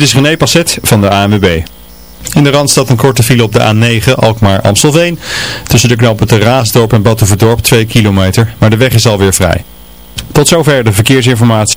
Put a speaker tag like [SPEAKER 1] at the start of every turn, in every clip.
[SPEAKER 1] is René Passet van de ANWB. In de Randstad een korte file op de A9 Alkmaar-Amstelveen. Tussen de knopen te Raasdorp en Battenverdorp 2 kilometer. Maar de weg is alweer vrij. Tot zover de verkeersinformatie.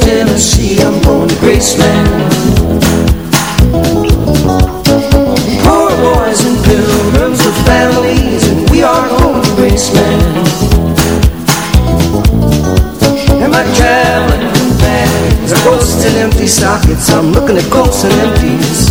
[SPEAKER 2] Tennessee. I'm going to Graceland. Poor boys and pilgrims with families, and we are going to Graceland. And my traveling companions are ghosts and empty sockets. I'm looking at ghosts and empties.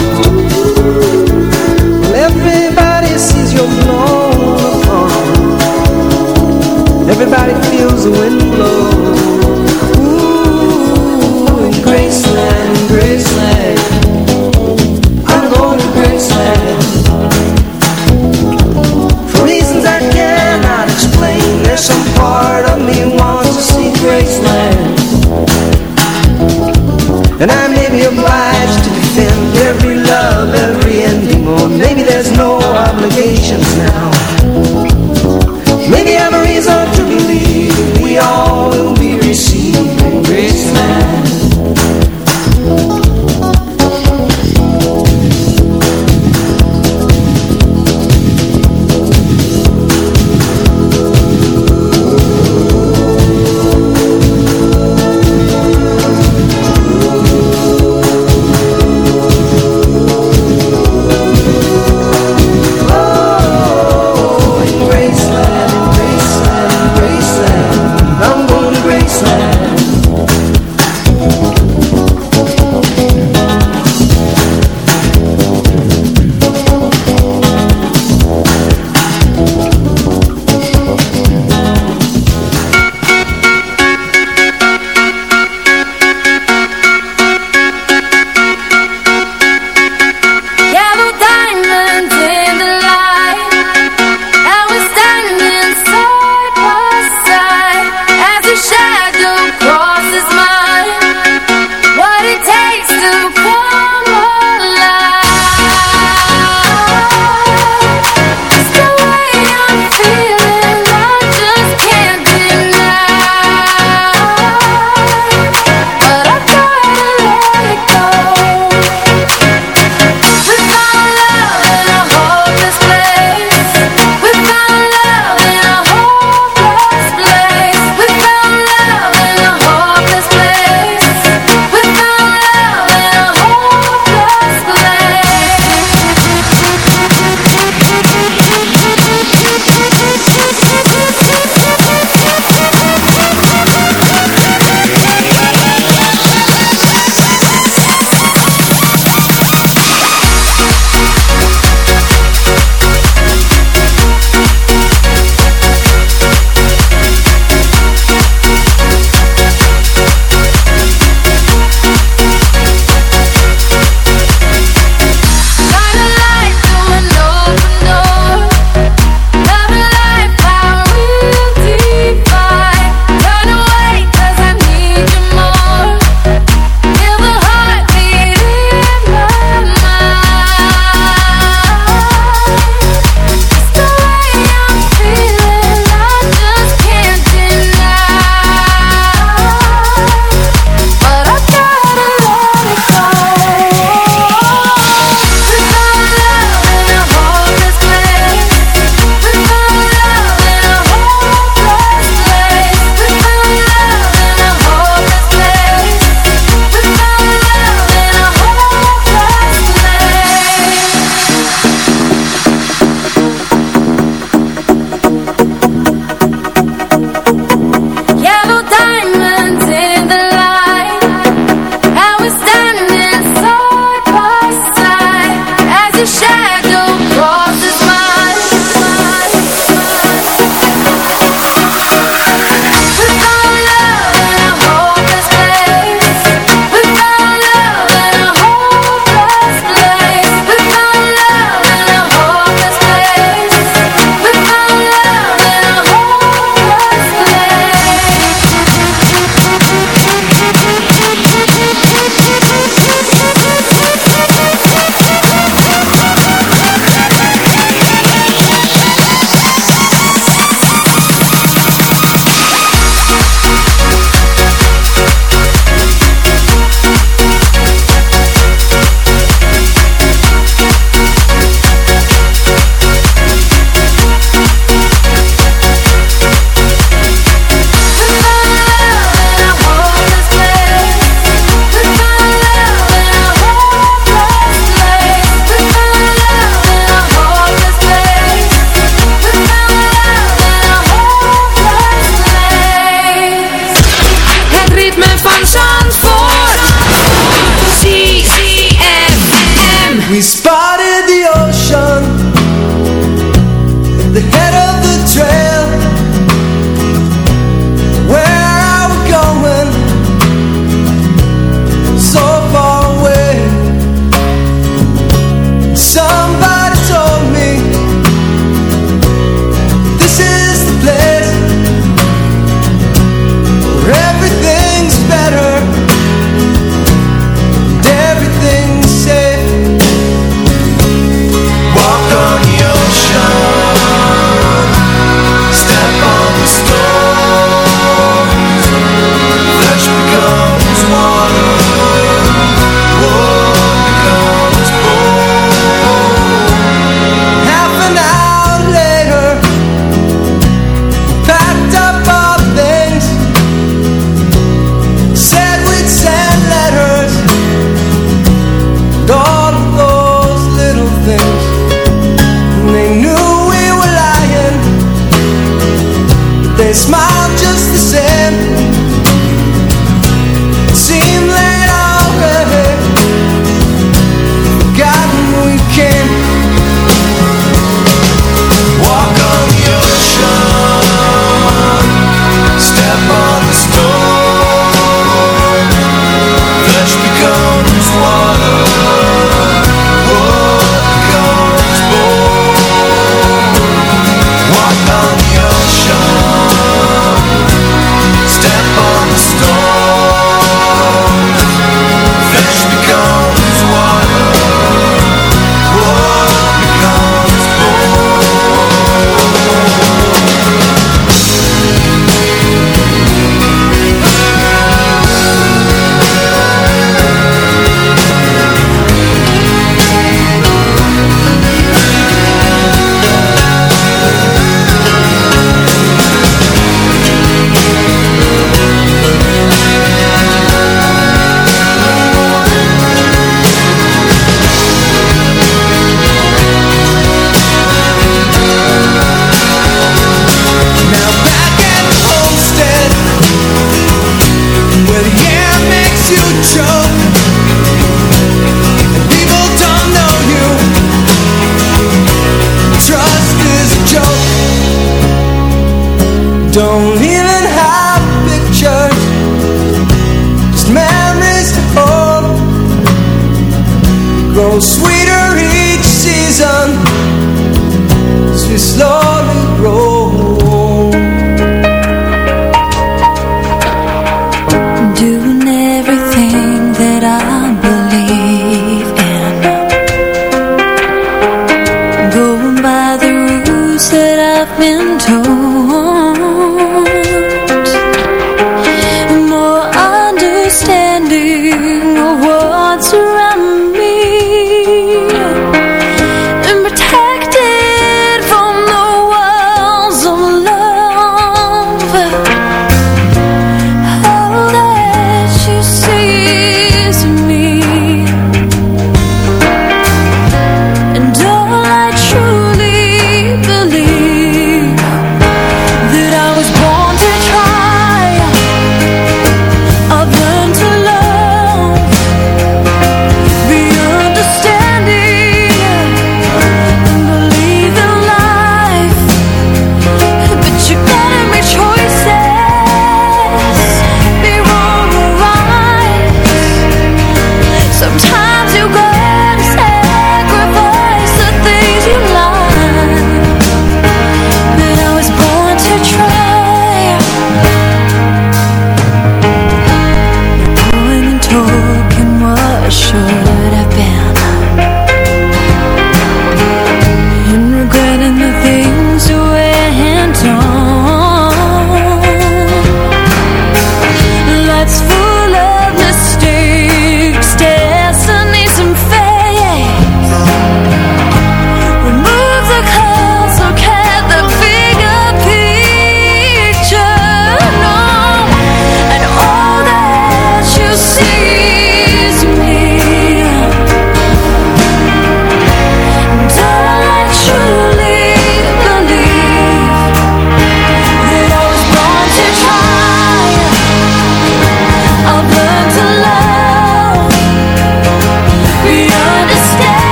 [SPEAKER 2] Everybody feels the wind blow Ooh, Graceland, Graceland. I'm Graceland. For reasons I cannot explain There's some part of me
[SPEAKER 3] wants to
[SPEAKER 4] see Graceland. And I may be obliged to defend every love, every ending Or
[SPEAKER 5] maybe there's no obligations now.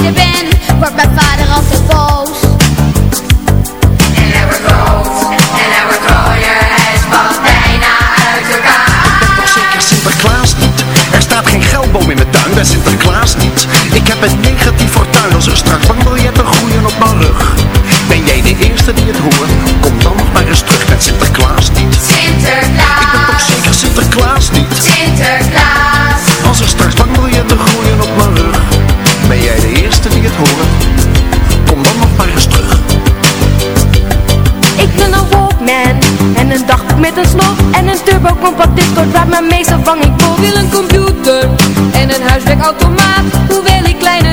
[SPEAKER 5] ben, wordt mijn vader altijd boos. En hij wordt en hij wordt rooier, hij valt bijna uit elkaar.
[SPEAKER 6] Ik ben toch zeker Sinterklaas niet, er staat geen geldboom in mijn tuin,
[SPEAKER 5] bij Sinterklaas niet. Ik heb het niet op
[SPEAKER 7] wat Discord laat mijn meestal vang ik wil
[SPEAKER 6] Wil een computer en een huiswerkautomaat. Hoewel ik kleine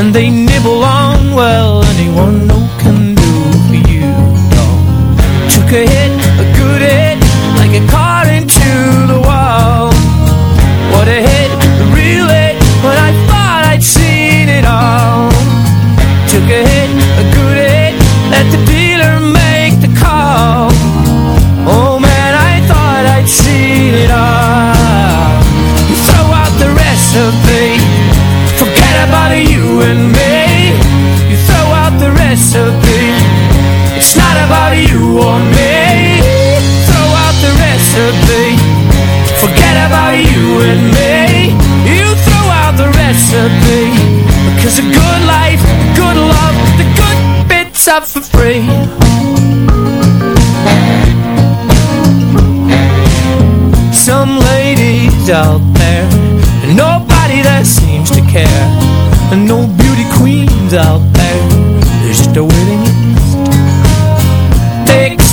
[SPEAKER 7] and
[SPEAKER 3] they It's not about you or me. Throw out the recipe. Forget about you and me. You throw out the recipe. Cause a good life, good love The good bits are for free. Some ladies out there Nobody that seems to care. No beauty queens out there.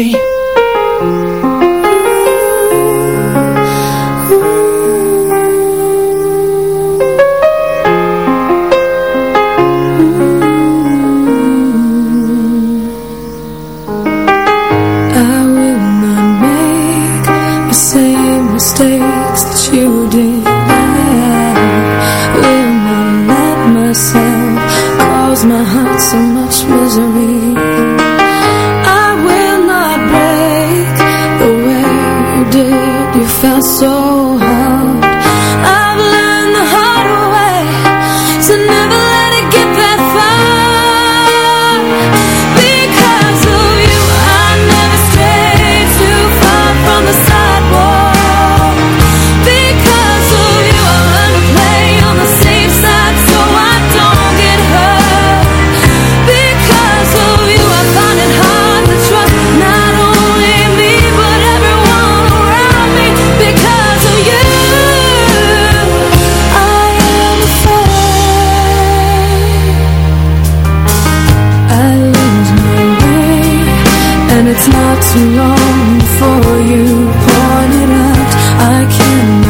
[SPEAKER 3] way it's not
[SPEAKER 7] too long before you point it out. I
[SPEAKER 8] can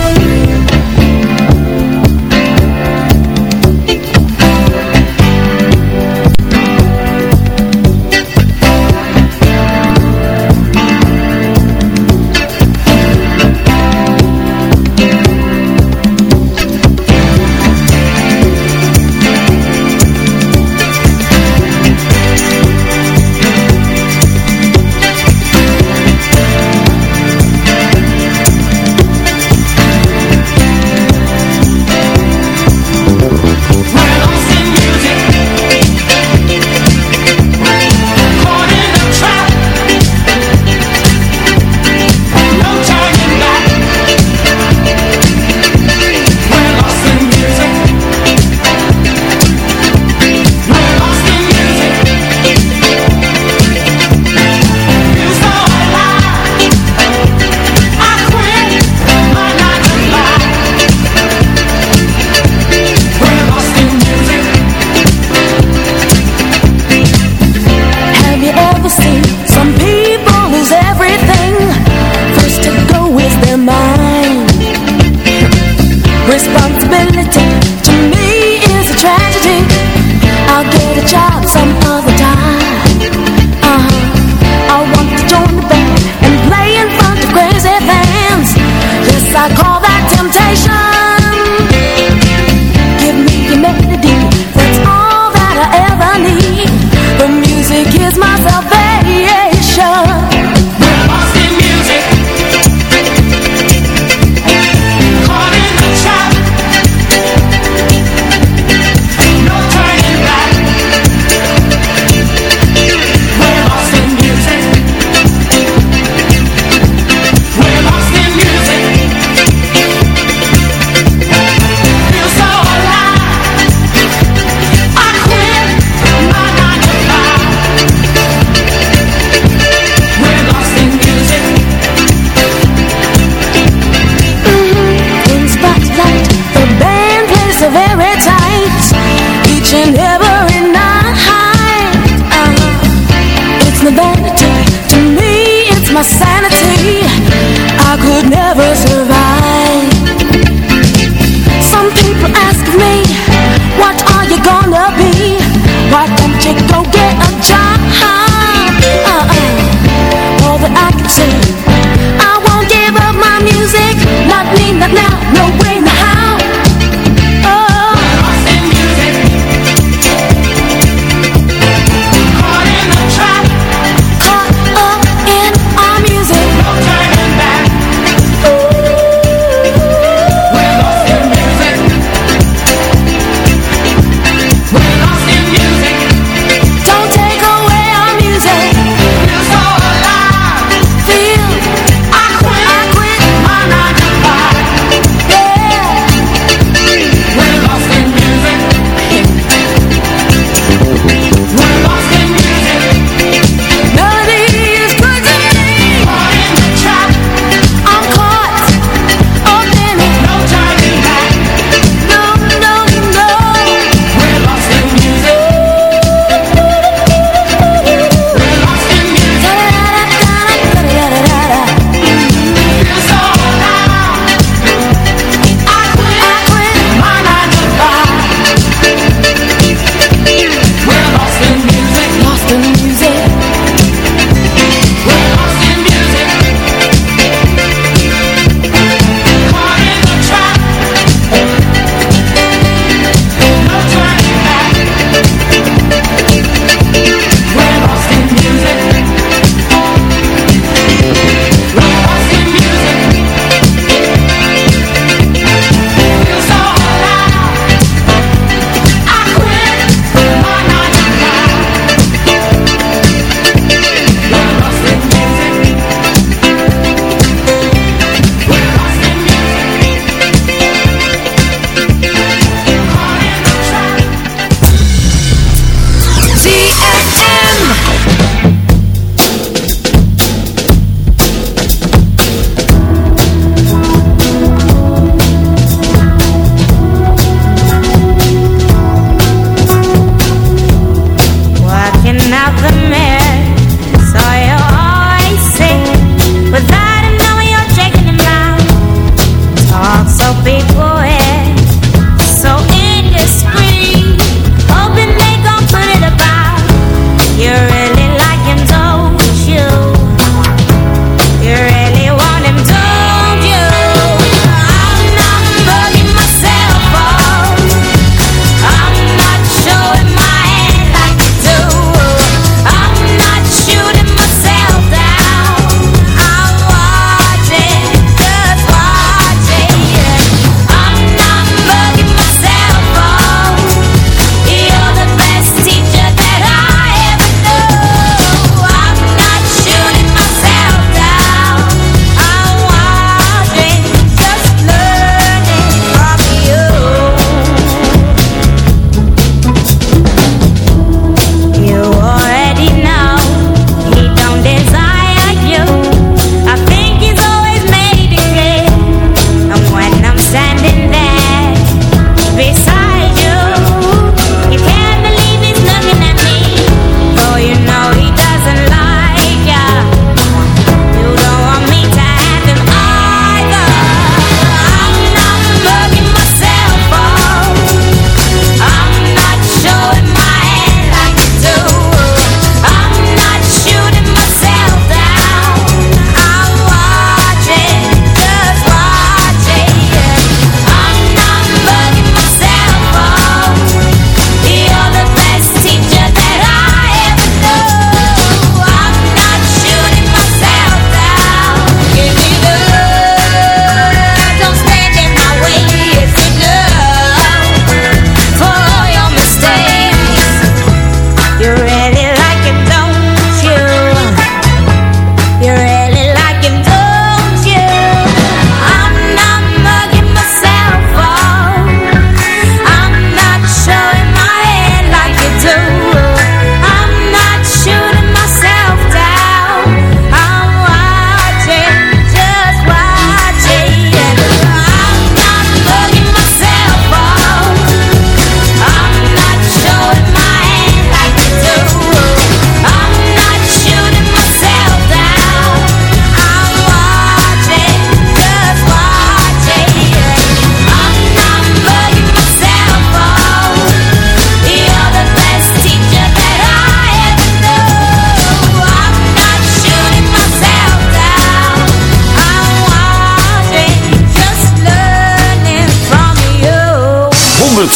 [SPEAKER 4] possibility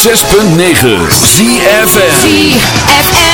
[SPEAKER 8] 106.9 ZFM
[SPEAKER 9] ZFM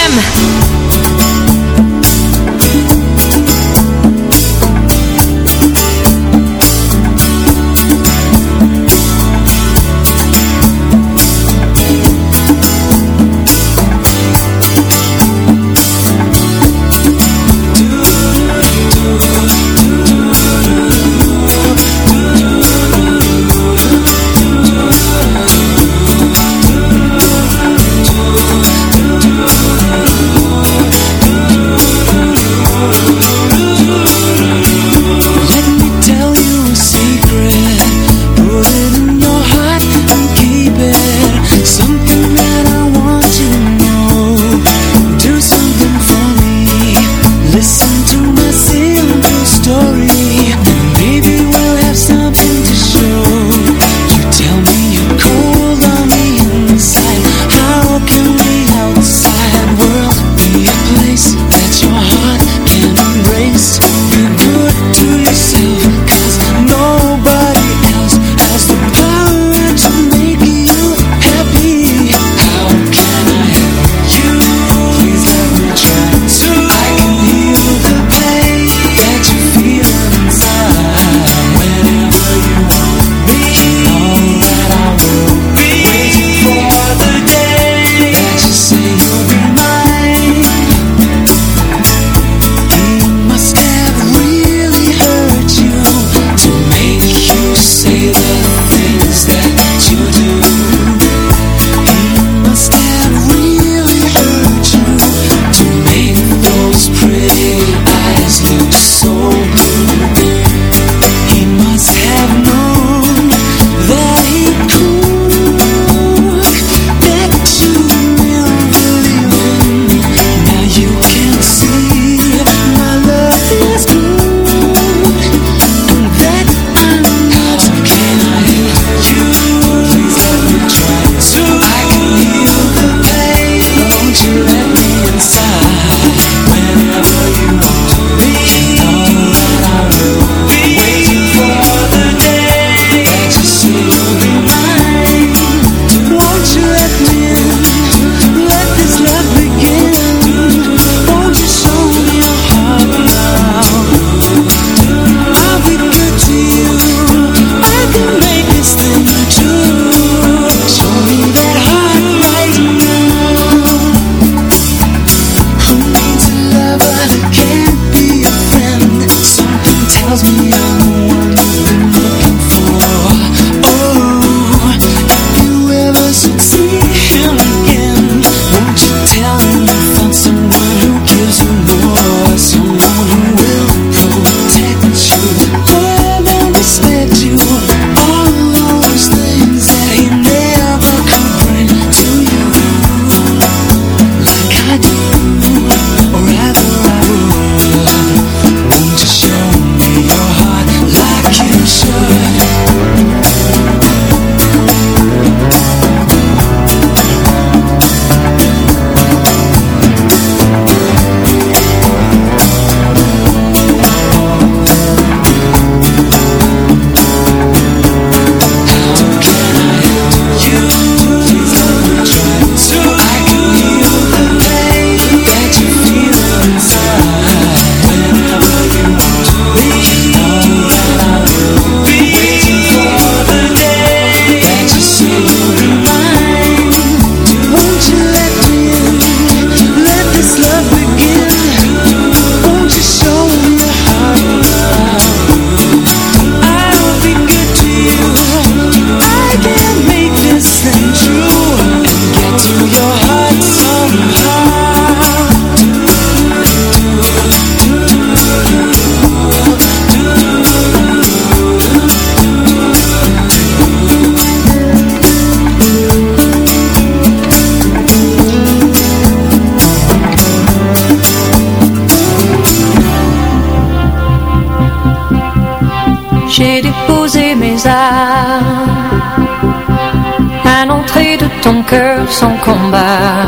[SPEAKER 9] l'entrée de ton cœur sans combat.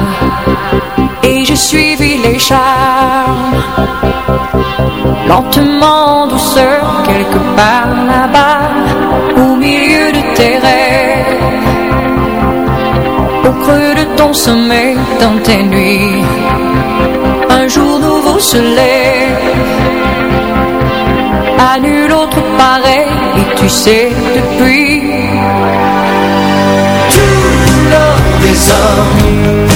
[SPEAKER 9] Et j'ai suivi les charmes Lentement, en douceur, quelque part là-bas Au milieu de tes rêves.
[SPEAKER 5] Au creux de ton sommeil, dans tes nuits Un jour nouveau se lève. À nul autre pareil, et tu sais depuis L'or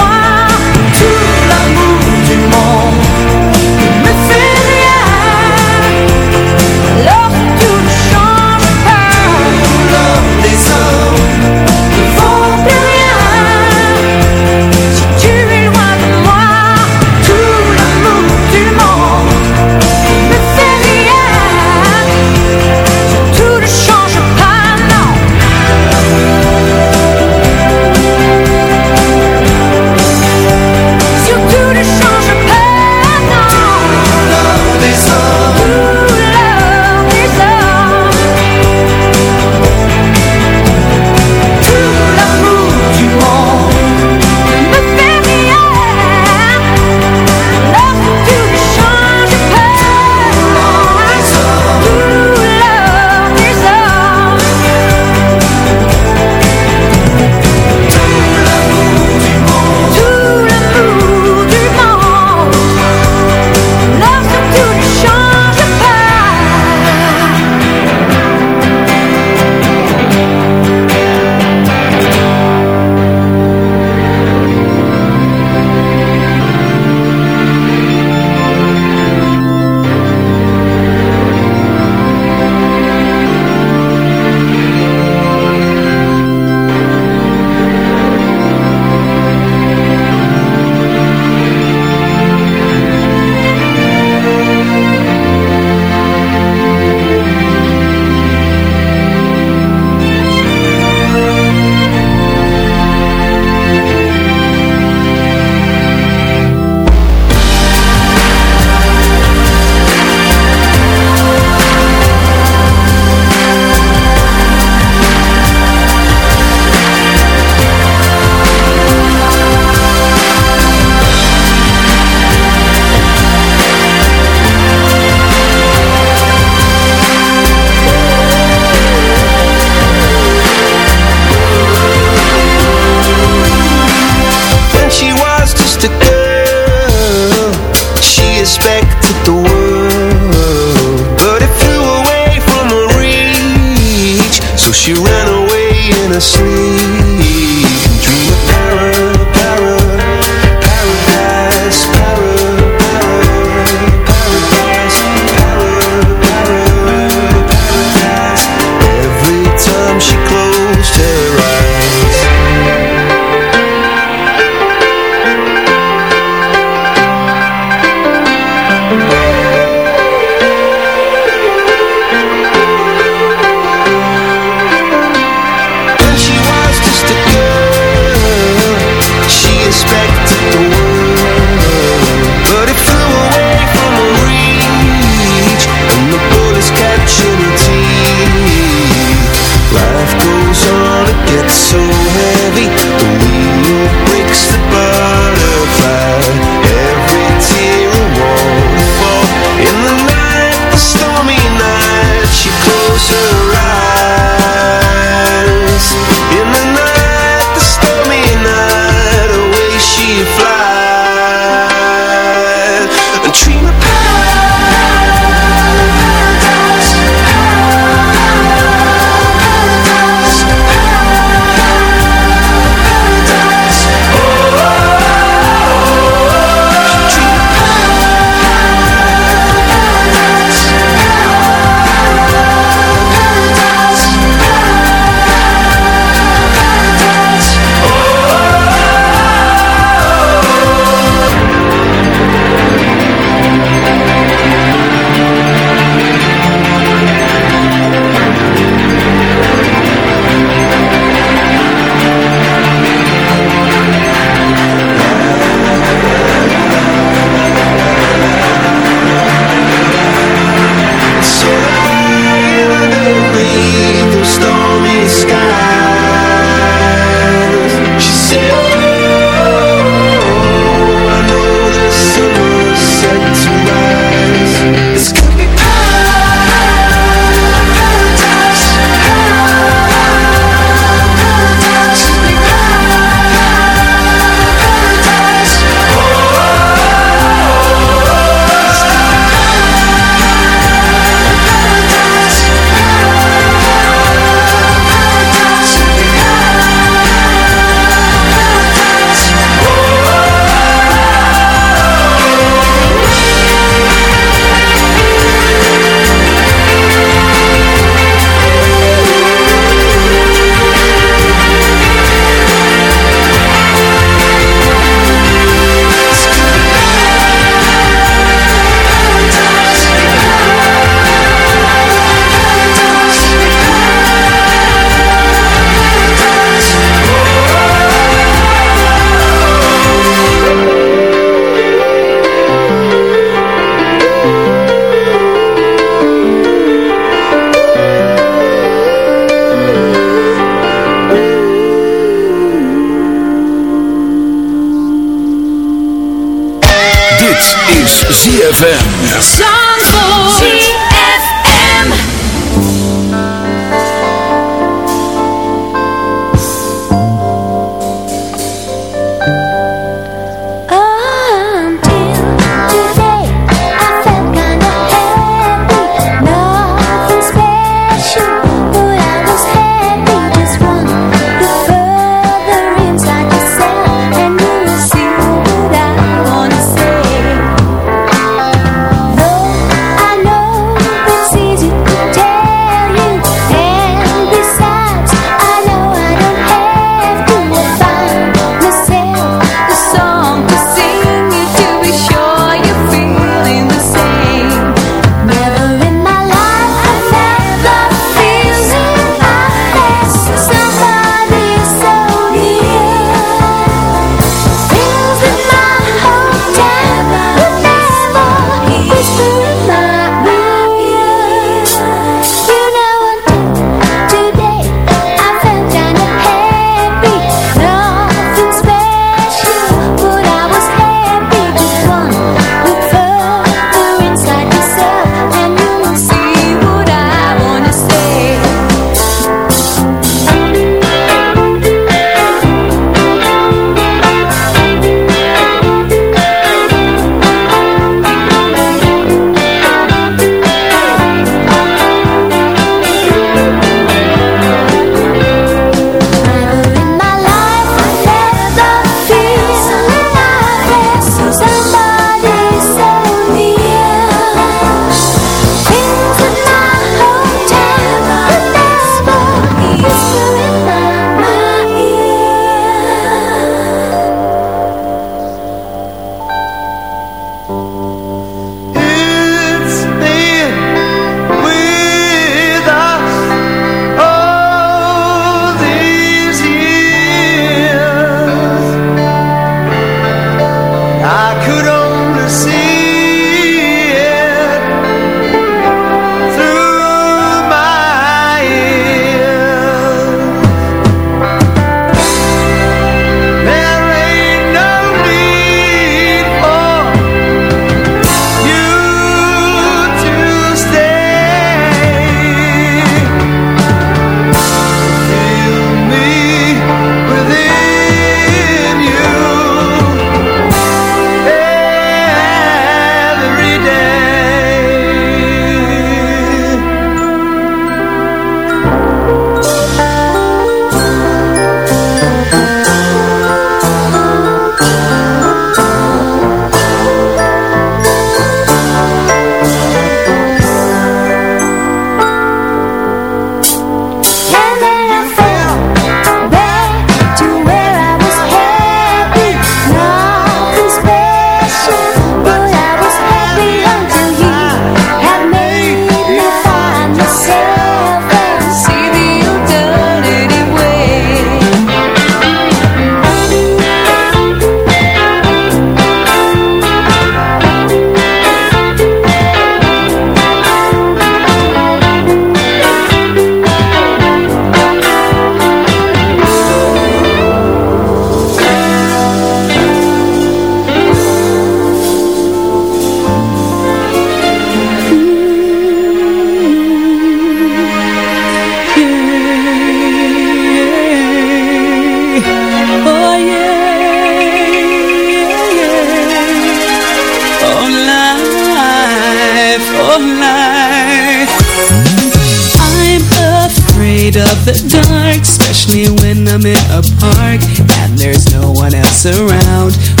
[SPEAKER 10] of
[SPEAKER 4] the
[SPEAKER 11] dark Especially when I'm in a park And there's no one else around.